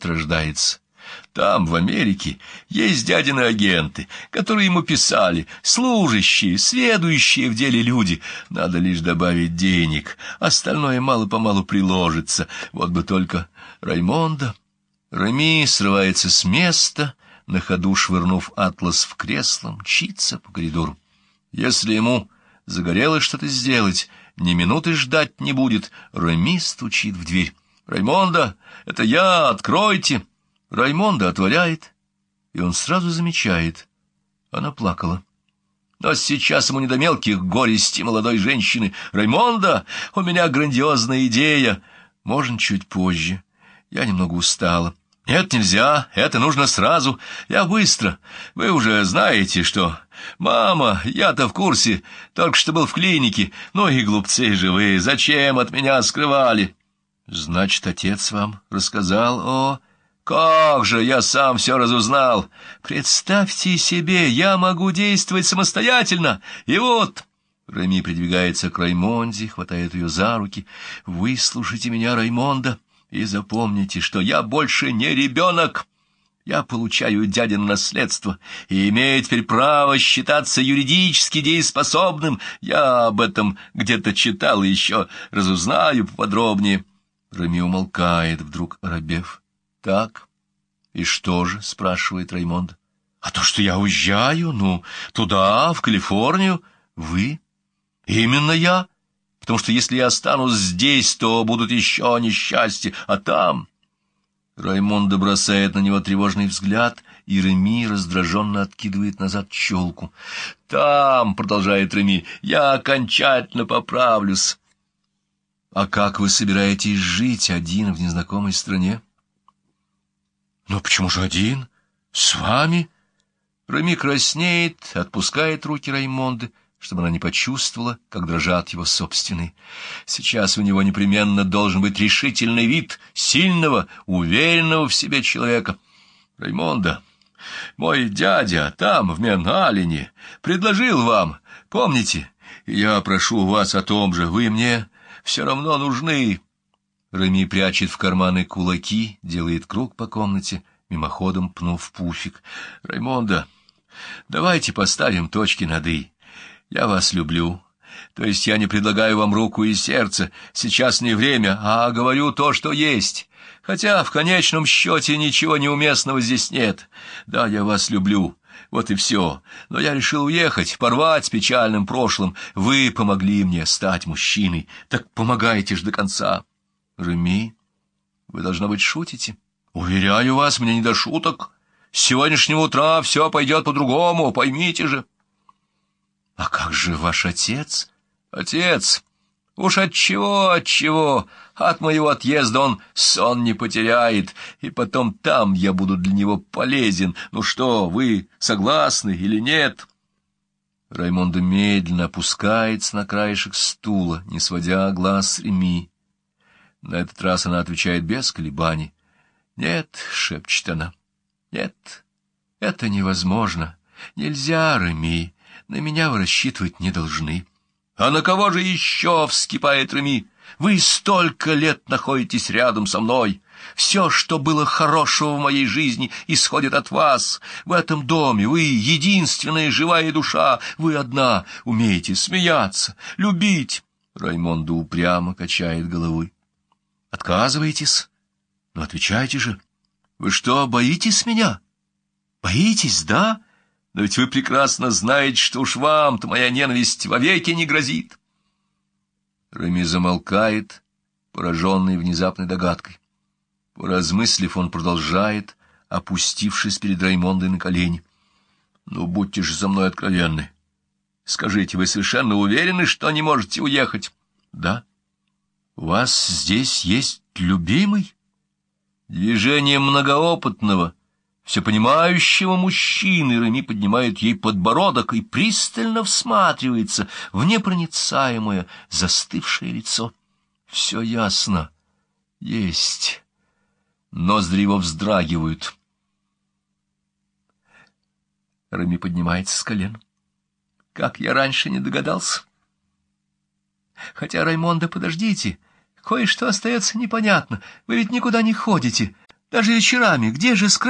свет рождается. Там, в Америке, есть дядины агенты, которые ему писали, служащие, сведущие в деле люди. Надо лишь добавить денег, остальное мало-помалу приложится. Вот бы только Раймонда. Рами срывается с места, на ходу швырнув атлас в кресло, мчится по коридору. Если ему загорелось что-то сделать, ни минуты ждать не будет. Рами стучит в дверь. «Раймонда, это я, откройте!» Раймонда отворяет, и он сразу замечает. Она плакала. Но сейчас ему не до мелких горести молодой женщины. «Раймонда, у меня грандиозная идея!» «Можно чуть позже. Я немного устала». «Нет, нельзя, это нужно сразу. Я быстро. Вы уже знаете, что...» «Мама, я-то в курсе, только что был в клинике. Ну и глупцы же вы, зачем от меня скрывали?» «Значит, отец вам рассказал о...» «Как же, я сам все разузнал! Представьте себе, я могу действовать самостоятельно, и вот...» Рами придвигается к Раймонде, хватает ее за руки. «Выслушайте меня, Раймонда, и запомните, что я больше не ребенок!» Я получаю дядин наследство и имею теперь право считаться юридически дееспособным. Я об этом где-то читал и еще разузнаю поподробнее. Рами умолкает, вдруг оробев. — Так, и что же? — спрашивает Раймонд. — А то, что я уезжаю, ну, туда, в Калифорнию. Вы? Именно я. Потому что если я останусь здесь, то будут еще несчастья, а там... Раймонд бросает на него тревожный взгляд, и Реми раздраженно откидывает назад челку. «Там, — продолжает Реми, — я окончательно поправлюсь». «А как вы собираетесь жить один в незнакомой стране?» «Но почему же один? С вами?» Реми краснеет, отпускает руки Раймонды, чтобы она не почувствовала, как дрожат его собственные. Сейчас у него непременно должен быть решительный вид сильного, уверенного в себе человека. Раймонда, мой дядя там, в Меналине, предложил вам, помните, я прошу вас о том же, вы мне все равно нужны. Рами прячет в карманы кулаки, делает круг по комнате, мимоходом пнув пуфик. Раймонда, давайте поставим точки над «и». Я вас люблю. То есть я не предлагаю вам руку и сердце. Сейчас не время, а говорю то, что есть. Хотя в конечном счете ничего неуместного здесь нет. Да, я вас люблю. Вот и все. Но я решил уехать, порвать с печальным прошлым. Вы помогли мне стать мужчиной. Так помогайте ж до конца. Реми, вы, должно быть, шутите. Уверяю вас, мне не до шуток. С сегодняшнего утра все пойдет по-другому, поймите же. А как же ваш отец? Отец? Уж от чего, от чего? От моего отъезда он сон не потеряет, и потом там я буду для него полезен. Ну что, вы согласны или нет? Раймонда медленно опускается на краешек стула, не сводя глаз с Реми. На этот раз она отвечает без колебаний. «Нет», — шепчет она, — «нет, это невозможно. Нельзя, Реми. На меня вы рассчитывать не должны. А на кого же еще вскипает Реми? Вы столько лет находитесь рядом со мной. Все, что было хорошего в моей жизни, исходит от вас. В этом доме вы единственная живая душа. Вы одна умеете смеяться, любить. Раймонда упрямо качает головой. Отказываетесь? Ну, отвечайте же. Вы что, боитесь меня? Боитесь, да? Но ведь вы прекрасно знаете, что уж вам-то моя ненависть вовеки не грозит. Рами замолкает, пораженный внезапной догадкой. Поразмыслив, он продолжает, опустившись перед Раймондой на колени. — Ну, будьте же со мной откровенны. Скажите, вы совершенно уверены, что не можете уехать? — Да. — У вас здесь есть любимый? Движение многоопытного — всепонимающего мужчины Реми поднимает ей подбородок и пристально всматривается в непроницаемое застывшее лицо. Все ясно. Есть. Ноздри его вздрагивают. Реми поднимается с колен. Как я раньше не догадался. Хотя, Раймонда, подождите, кое-что остается непонятно. Вы ведь никуда не ходите. даже вечерами, где же скрываться?